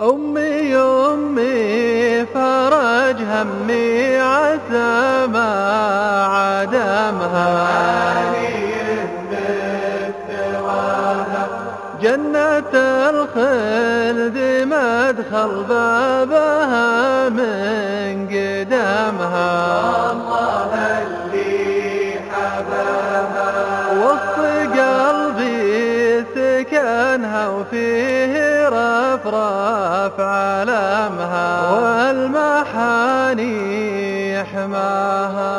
أمي أمي فرج همي عسى ما عدمها. جنة الخلد مدخل بابها من قدمها. الله اللي حباها وسط قلبي سكنها وفيه رفرف علمها والمحاني يحماها